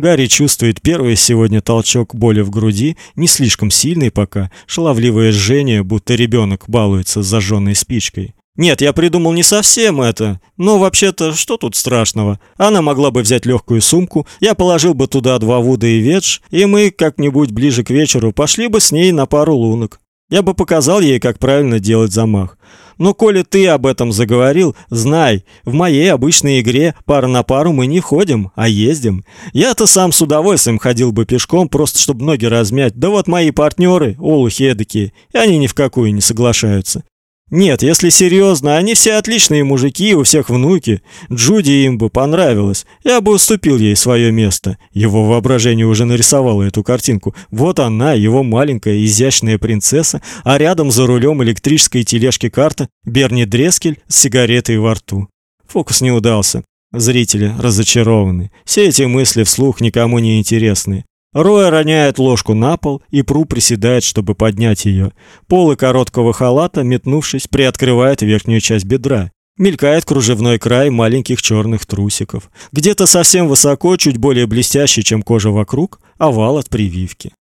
Гарри чувствует первый сегодня толчок боли в груди, не слишком сильный пока, шаловливое жжение, будто ребенок балуется с зажженной спичкой. Нет, я придумал не совсем это. Но вообще-то, что тут страшного? Она могла бы взять легкую сумку, я положил бы туда два вуда и ветш, и мы как-нибудь ближе к вечеру пошли бы с ней на пару лунок. Я бы показал ей, как правильно делать замах. Но коли ты об этом заговорил, знай, в моей обычной игре пара на пару мы не ходим, а ездим. Я-то сам с удовольствием ходил бы пешком, просто чтобы ноги размять. Да вот мои партнеры, олухи эдакие, и они ни в какую не соглашаются. Нет, если серьезно, они все отличные мужики, у всех внуки. Джуди им бы понравилось. Я бы уступил ей свое место. Его воображение уже нарисовало эту картинку. Вот она, его маленькая изящная принцесса, а рядом за рулем электрической тележки карта Берни Дрескель с сигаретой во рту. Фокус не удался. Зрители разочарованы. Все эти мысли вслух никому не интересны. Роя роняет ложку на пол, и Пру приседает, чтобы поднять ее. Полы короткого халата, метнувшись, приоткрывает верхнюю часть бедра. Мелькает кружевной край маленьких черных трусиков. Где-то совсем высоко, чуть более блестящий, чем кожа вокруг, овал от прививки.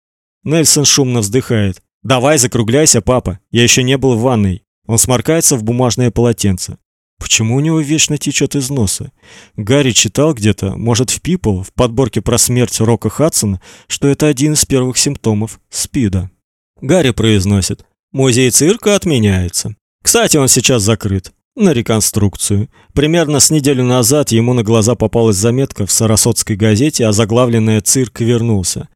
Нельсон шумно вздыхает. «Давай закругляйся, папа. Я еще не был в ванной». Он сморкается в бумажное полотенце. Почему у него вечно течет из носа? Гарри читал где-то, может, в People, в подборке про смерть Рока Хадсона, что это один из первых симптомов СПИДа. Гарри произносит: "Музей цирка отменяется. Кстати, он сейчас закрыт на реконструкцию. Примерно с неделю назад ему на глаза попалась заметка в Сарасотской газете, озаглавленная «Цирк вернулся».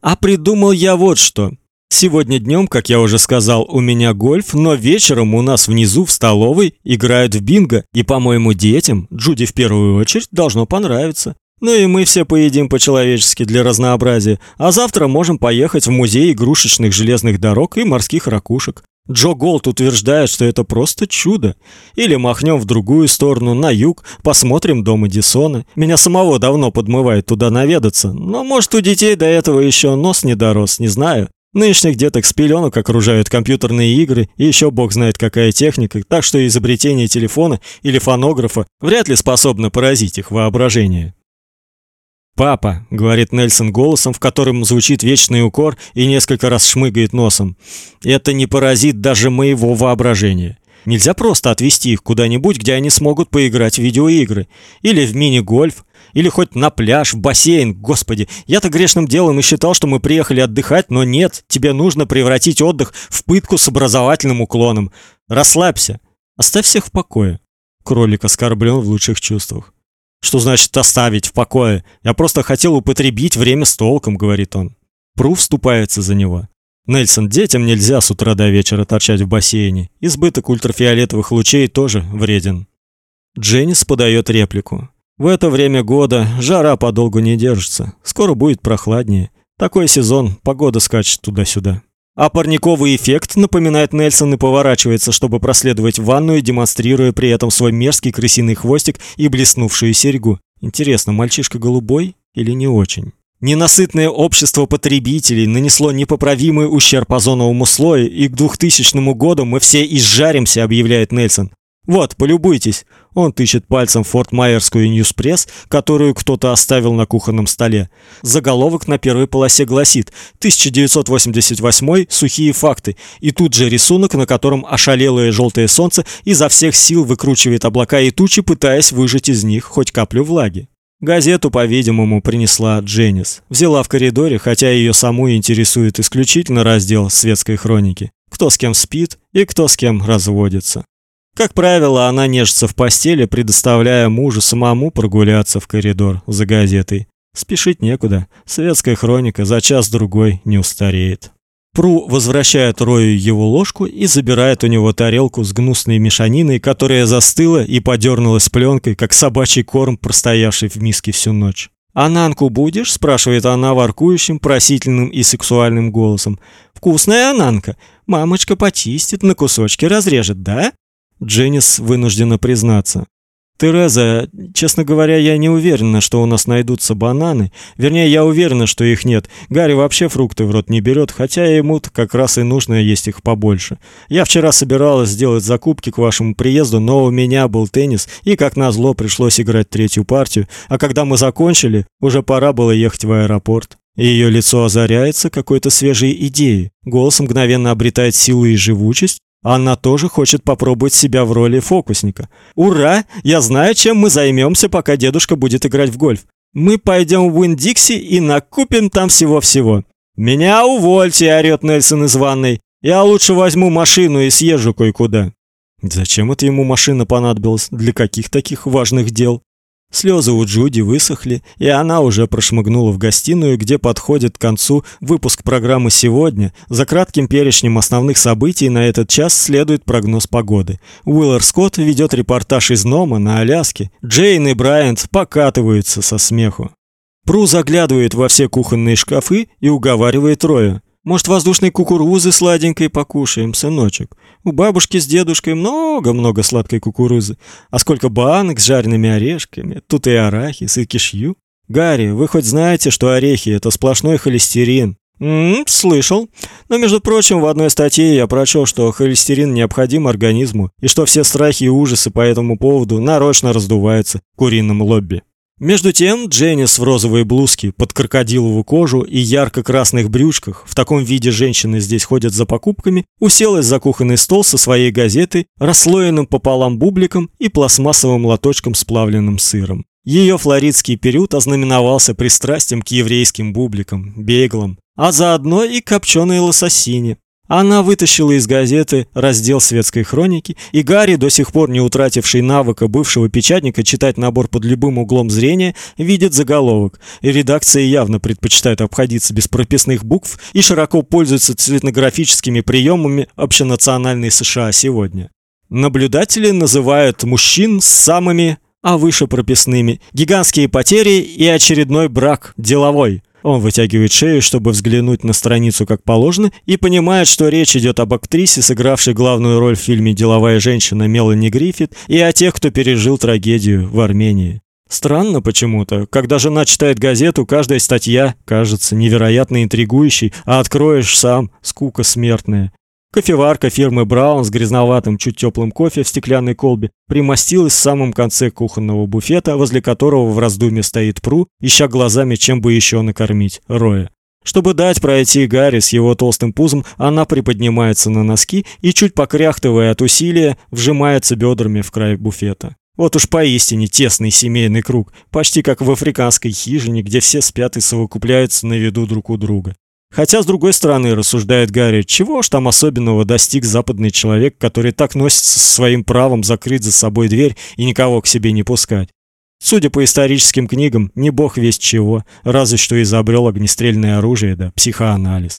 А придумал я вот что. Сегодня днем, как я уже сказал, у меня гольф, но вечером у нас внизу в столовой играют в бинго, и, по-моему, детям, Джуди в первую очередь, должно понравиться. Ну и мы все поедим по-человечески для разнообразия, а завтра можем поехать в музей игрушечных железных дорог и морских ракушек. Джо Голд утверждает, что это просто чудо. Или махнем в другую сторону, на юг, посмотрим дом Эдисона. Меня самого давно подмывает туда наведаться, но может у детей до этого еще нос не дорос, не знаю. Нынешних деток с пеленок окружают компьютерные игры и еще бог знает какая техника, так что изобретение телефона или фонографа вряд ли способно поразить их воображение. «Папа», — говорит Нельсон голосом, в котором звучит вечный укор и несколько раз шмыгает носом, — «это не поразит даже моего воображения. Нельзя просто отвезти их куда-нибудь, где они смогут поиграть в видеоигры. Или в мини-гольф, или хоть на пляж, в бассейн. Господи, я-то грешным делом и считал, что мы приехали отдыхать, но нет, тебе нужно превратить отдых в пытку с образовательным уклоном. Расслабься. Оставь всех в покое. Кролик оскорблен в лучших чувствах. Что значит оставить в покое? Я просто хотел употребить время с толком, говорит он. Пру вступается за него. Нельсон, детям нельзя с утра до вечера торчать в бассейне. Избыток ультрафиолетовых лучей тоже вреден. Дженнис подает реплику. В это время года жара подолгу не держится. Скоро будет прохладнее. Такой сезон, погода скачет туда-сюда. А парниковый эффект, напоминает Нельсон и поворачивается, чтобы проследовать в ванную, демонстрируя при этом свой мерзкий крысиный хвостик и блеснувшую серьгу. Интересно, мальчишка голубой или не очень? Ненасытное общество потребителей нанесло непоправимый ущерб озоновому слою, и к 2000 году мы все изжаримся, объявляет Нельсон. Вот, полюбуйтесь. Он тычет пальцем Форт Майерскую Ньюспресс, которую кто-то оставил на кухонном столе. Заголовок на первой полосе гласит: 1988 сухие факты. И тут же рисунок, на котором ошалелое желтое солнце изо всех сил выкручивает облака и тучи, пытаясь выжать из них хоть каплю влаги. Газету, по-видимому, принесла Дженнис. Взяла в коридоре, хотя ее саму интересует исключительно раздел светской хроники. Кто с кем спит и кто с кем разводится. Как правило, она нежится в постели, предоставляя мужу самому прогуляться в коридор за газетой. Спешить некуда. Светская хроника за час-другой не устареет. Пру возвращает Рою его ложку и забирает у него тарелку с гнусной мешаниной, которая застыла и подернулась пленкой, как собачий корм, простоявший в миске всю ночь. «А Нанку будешь?» – спрашивает она воркующим, просительным и сексуальным голосом. «Вкусная Ананка. Мамочка почистит, на кусочки разрежет, да?» Дженнис вынуждена признаться. Тереза, честно говоря, я не уверена, что у нас найдутся бананы. Вернее, я уверена, что их нет. Гарри вообще фрукты в рот не берет, хотя ему как раз и нужно есть их побольше. Я вчера собиралась сделать закупки к вашему приезду, но у меня был теннис, и как назло пришлось играть третью партию, а когда мы закончили, уже пора было ехать в аэропорт. Ее лицо озаряется какой-то свежей идеей. Голос мгновенно обретает силу и живучесть, она тоже хочет попробовать себя в роли фокусника. Ура! Я знаю, чем мы займемся, пока дедушка будет играть в гольф. Мы пойдем в Уиндикси и накупим там всего-всего. Меня увольте, орёт Нельсон из ванной. Я лучше возьму машину и съезжу кое-куда. Зачем это ему машина понадобилась? Для каких таких важных дел? Слезы у Джуди высохли, и она уже прошмыгнула в гостиную, где подходит к концу выпуск программы сегодня. За кратким перечнем основных событий на этот час следует прогноз погоды. Уиллер Скотт ведет репортаж из Нома на Аляске. Джейн и Брайант покатываются со смеху. Пру заглядывает во все кухонные шкафы и уговаривает Роя. Может, воздушной кукурузы сладенькой покушаем, сыночек? У бабушки с дедушкой много-много сладкой кукурузы. А сколько банок с жареными орешками. Тут и арахис, и кишью. Гарри, вы хоть знаете, что орехи это сплошной холестерин? М, слышал. Но между прочим, в одной статье я прочел, что холестерин необходим организму и что все страхи и ужасы по этому поводу нарочно раздуваются в курином лобби. Между тем, Дженнис в розовой блузке под крокодиловую кожу и ярко-красных брючках, в таком виде женщины здесь ходят за покупками, уселась за кухонный стол со своей газетой, расслоенным пополам бубликом и пластмассовым лоточком с плавленным сыром. Ее флоридский период ознаменовался пристрастием к еврейским бубликам, бейглам, а заодно и копченой лососине. Она вытащила из газеты раздел светской хроники, и Гарри, до сих пор не утративший навыка бывшего печатника читать набор под любым углом зрения, видит заголовок. И редакция явно предпочитает обходиться без прописных букв и широко пользуется цветнографическими приемами общенациональной США сегодня. Наблюдатели называют мужчин самыми, а выше прописными, гигантские потери и очередной брак деловой – он вытягивает шею, чтобы взглянуть на страницу как положено, и понимает, что речь идет об актрисе, сыгравшей главную роль в фильме «Деловая женщина» Мелани Гриффит, и о тех, кто пережил трагедию в Армении. Странно почему-то, когда жена читает газету, каждая статья кажется невероятно интригующей, а откроешь сам скука смертная. Кофеварка фирмы Браун с грязноватым, чуть теплым кофе в стеклянной колбе примостилась в самом конце кухонного буфета, возле которого в раздумье стоит Пру, ища глазами, чем бы еще накормить Роя. Чтобы дать пройти Гарри с его толстым пузом, она приподнимается на носки и, чуть покряхтывая от усилия, вжимается бедрами в край буфета. Вот уж поистине тесный семейный круг, почти как в африканской хижине, где все спят и совокупляются на виду друг у друга. Хотя, с другой стороны, рассуждает Гарри, чего ж там особенного достиг западный человек, который так носится со своим правом закрыть за собой дверь и никого к себе не пускать? Судя по историческим книгам, не бог весть чего, разве что изобрел огнестрельное оружие да психоанализ.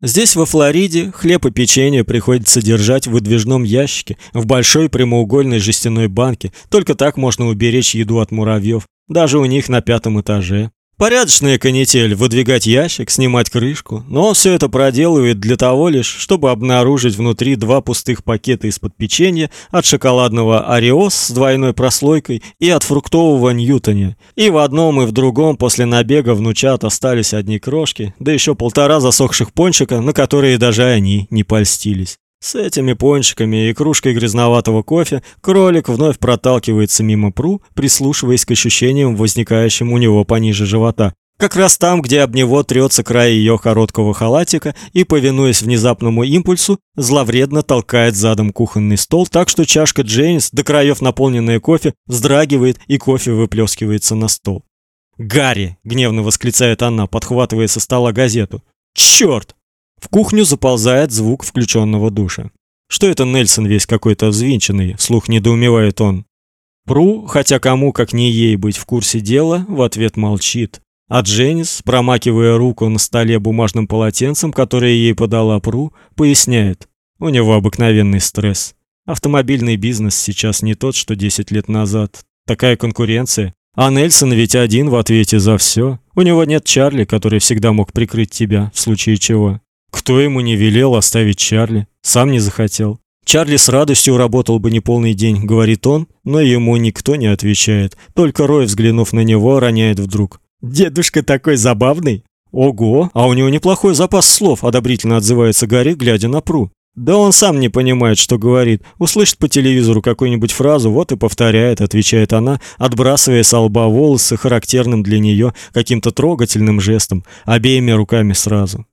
Здесь, во Флориде, хлеб и печенье приходится держать в выдвижном ящике, в большой прямоугольной жестяной банке. Только так можно уберечь еду от муравьев, даже у них на пятом этаже. Порядочная канитель выдвигать ящик, снимать крышку, но все это проделывает для того лишь, чтобы обнаружить внутри два пустых пакета из-под печенья от шоколадного Ореос с двойной прослойкой и от фруктового Ньютоне. И в одном и в другом после набега внучат остались одни крошки, да еще полтора засохших пончика, на которые даже они не польстились. С этими пончиками и кружкой грязноватого кофе кролик вновь проталкивается мимо Пру, прислушиваясь к ощущениям, возникающим у него пониже живота. Как раз там, где об него трется край ее короткого халатика и, повинуясь внезапному импульсу, зловредно толкает задом кухонный стол, так что чашка Джейнс, до краев наполненная кофе, вздрагивает и кофе выплескивается на стол. «Гарри!» — гневно восклицает она, подхватывая со стола газету. «Черт! В кухню заползает звук включенного душа. Что это Нельсон весь какой-то взвинченный, вслух недоумевает он. Пру, хотя кому как не ей быть в курсе дела, в ответ молчит. А Дженнис, промакивая руку на столе бумажным полотенцем, которое ей подала Пру, поясняет: у него обыкновенный стресс. Автомобильный бизнес сейчас не тот, что 10 лет назад. Такая конкуренция. А Нельсон ведь один в ответе за все. У него нет Чарли, который всегда мог прикрыть тебя в случае чего. Кто ему не велел оставить Чарли? Сам не захотел. Чарли с радостью работал бы не полный день, говорит он, но ему никто не отвечает. Только Рой, взглянув на него, роняет вдруг: "Дедушка такой забавный". Ого, а у него неплохой запас слов, одобрительно отзывается Гарри, глядя на Пру. Да он сам не понимает, что говорит. Услышит по телевизору какую-нибудь фразу, вот и повторяет, отвечает она, отбрасывая с лба волосы характерным для нее каким-то трогательным жестом, обеими руками сразу.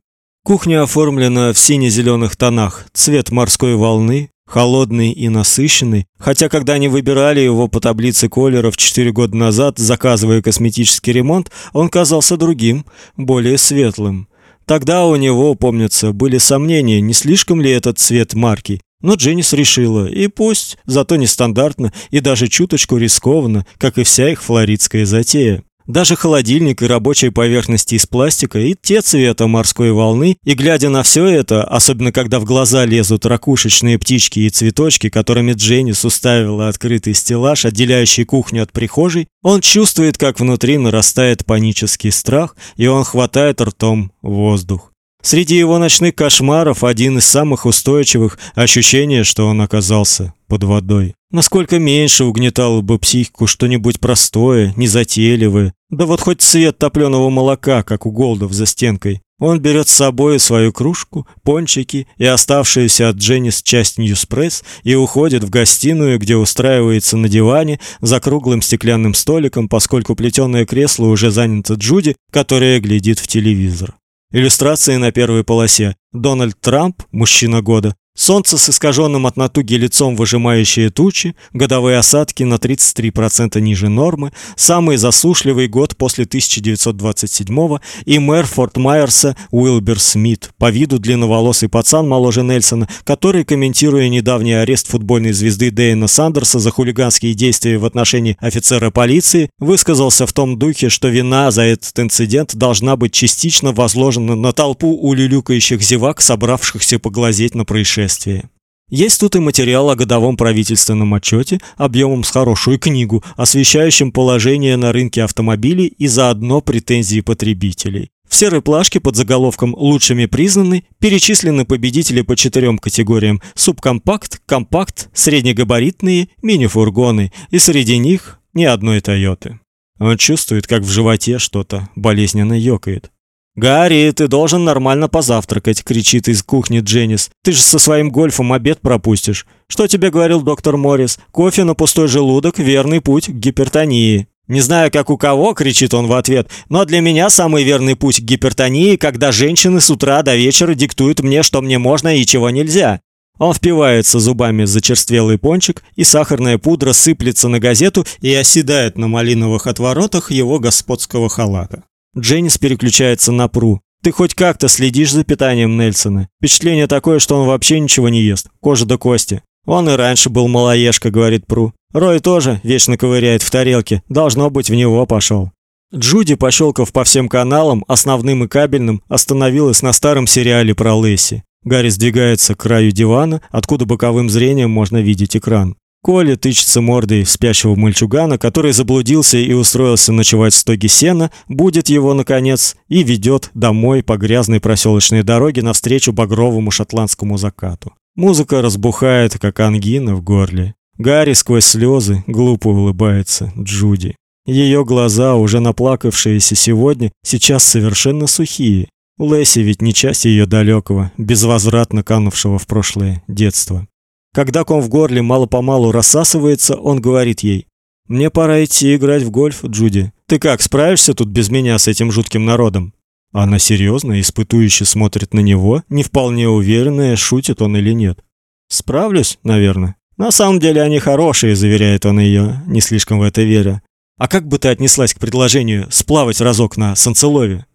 Кухня оформлена в сине зеленых тонах, цвет морской волны, холодный и насыщенный, хотя когда они выбирали его по таблице колеров 4 года назад, заказывая косметический ремонт, он казался другим, более светлым. Тогда у него, помнится, были сомнения, не слишком ли этот цвет марки. Но Дженнис решила, и пусть, зато нестандартно и даже чуточку рискованно, как и вся их флоридская затея. Даже холодильник и рабочие поверхности из пластика и те цвета морской волны, и глядя на все это, особенно когда в глаза лезут ракушечные птички и цветочки, которыми Дженнис уставила открытый стеллаж, отделяющий кухню от прихожей, он чувствует, как внутри нарастает панический страх, и он хватает ртом воздух. Среди его ночных кошмаров один из самых устойчивых ощущение, что он оказался под водой. Насколько меньше угнетало бы психику что-нибудь простое, незатейливое. Да вот хоть цвет топленого молока, как у Голдов за стенкой. Он берет с собой свою кружку, пончики и оставшуюся от Дженнис часть Ньюспресс и уходит в гостиную, где устраивается на диване за круглым стеклянным столиком, поскольку плетеное кресло уже занято Джуди, которая глядит в телевизор. Иллюстрации на первой полосе. Дональд Трамп, мужчина года, Солнце с искаженным от натуги лицом, выжимающие тучи, годовые осадки на 33% ниже нормы, самый засушливый год после 1927 и мэр Форт Майерса Уилбер Смит, по виду длинноволосый пацан моложе Нельсона, который, комментируя недавний арест футбольной звезды Дэйна Сандерса за хулиганские действия в отношении офицера полиции, высказался в том духе, что вина за этот инцидент должна быть частично возложена на толпу улюлюкающих зевак, собравшихся поглазеть на происшествие происшествии. Есть тут и материал о годовом правительственном отчете объемом с хорошую книгу, освещающим положение на рынке автомобилей и заодно претензии потребителей. В серой плашке под заголовком «Лучшими признаны» перечислены победители по четырем категориям – субкомпакт, компакт, среднегабаритные, мини-фургоны, и среди них ни одной «Тойоты». Он чувствует, как в животе что-то болезненно ёкает. «Гарри, ты должен нормально позавтракать», — кричит из кухни Дженнис. «Ты же со своим гольфом обед пропустишь. Что тебе говорил доктор Моррис? Кофе на пустой желудок — верный путь к гипертонии». «Не знаю, как у кого», — кричит он в ответ, «но для меня самый верный путь к гипертонии, когда женщины с утра до вечера диктуют мне, что мне можно и чего нельзя». Он впивается зубами в зачерствелый пончик, и сахарная пудра сыплется на газету и оседает на малиновых отворотах его господского халата. Дженнис переключается на Пру. Ты хоть как-то следишь за питанием Нельсона? Впечатление такое, что он вообще ничего не ест, кожа до кости. Он и раньше был малоежка, говорит Пру. Рой тоже вечно ковыряет в тарелке, должно быть, в него пошел. Джуди, пощелкав по всем каналам, основным и кабельным, остановилась на старом сериале про Лэсси. Гарри сдвигается к краю дивана, откуда боковым зрением можно видеть экран. Коля тычется мордой спящего мальчугана, который заблудился и устроился ночевать в стоге сена, будет его наконец и ведет домой по грязной проселочной дороге навстречу багровому шотландскому закату. Музыка разбухает, как ангина в горле. Гарри сквозь слезы глупо улыбается Джуди. Ее глаза, уже наплакавшиеся сегодня, сейчас совершенно сухие. Лэсси ведь не часть ее далекого, безвозвратно канувшего в прошлое детства. Когда ком в горле мало-помалу рассасывается, он говорит ей: "Мне пора идти играть в гольф, Джуди. Ты как, справишься тут без меня с этим жутким народом?" Она серьезно, испытующе смотрит на него, не вполне уверенная, шутит он или нет. "Справлюсь, наверное. На самом деле они хорошие", заверяет он ее, не слишком в это веря. "А как бы ты отнеслась к предложению сплавать разок на Солнцелове?"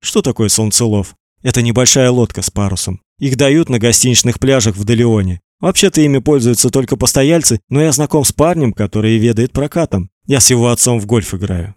Что такое Солнцелов? Это небольшая лодка с парусом. Их дают на гостиничных пляжах в Далеоне. Вообще-то ими пользуются только постояльцы, но я знаком с парнем, который ведает прокатом. Я с его отцом в гольф играю.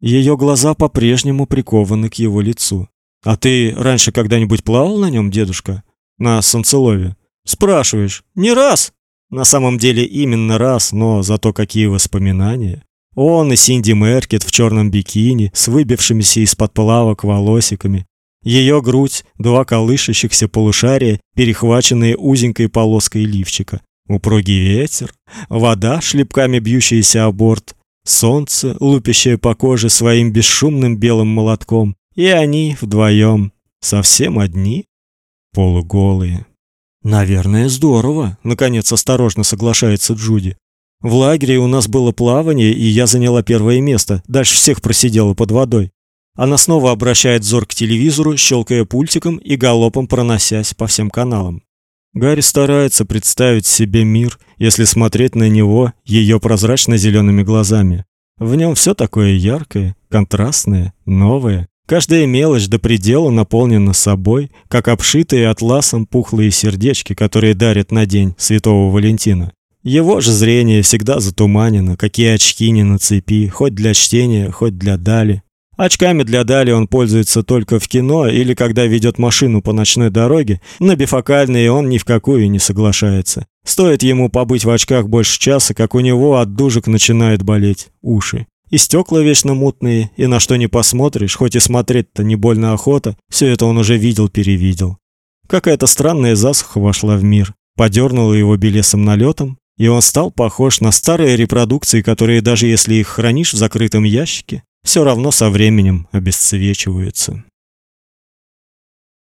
Ее глаза по-прежнему прикованы к его лицу. А ты раньше когда-нибудь плавал на нем, дедушка? На Солнцелове? Спрашиваешь? Не раз. На самом деле именно раз, но зато какие воспоминания. Он и Синди Меркет в черном бикини с выбившимися из-под плавок волосиками. Ее грудь, два колышащихся полушария, перехваченные узенькой полоской лифчика. Упругий ветер, вода, шлепками бьющаяся о борт, солнце, лупящее по коже своим бесшумным белым молотком, и они вдвоем, совсем одни, полуголые. Наверное, здорово, наконец осторожно соглашается Джуди. В лагере у нас было плавание, и я заняла первое место. Дальше всех просидела под водой. Она снова обращает взор к телевизору, щелкая пультиком и галопом проносясь по всем каналам. Гарри старается представить себе мир, если смотреть на него ее прозрачно зелеными глазами. В нем все такое яркое, контрастное, новое. Каждая мелочь до предела наполнена собой, как обшитые атласом пухлые сердечки, которые дарят на день Святого Валентина. Его же зрение всегда затуманено, какие очки не нацепи, хоть для чтения, хоть для дали. Очками для дали он пользуется только в кино или когда ведет машину по ночной дороге, на бифокальные он ни в какую не соглашается. Стоит ему побыть в очках больше часа, как у него от дужек начинают болеть уши. И стекла вечно мутные, и на что не посмотришь, хоть и смотреть-то не больно охота, все это он уже видел-перевидел. Какая-то странная засуха вошла в мир, подернула его белесым налетом, и он стал похож на старые репродукции, которые даже если их хранишь в закрытом ящике, все равно со временем обесцвечиваются.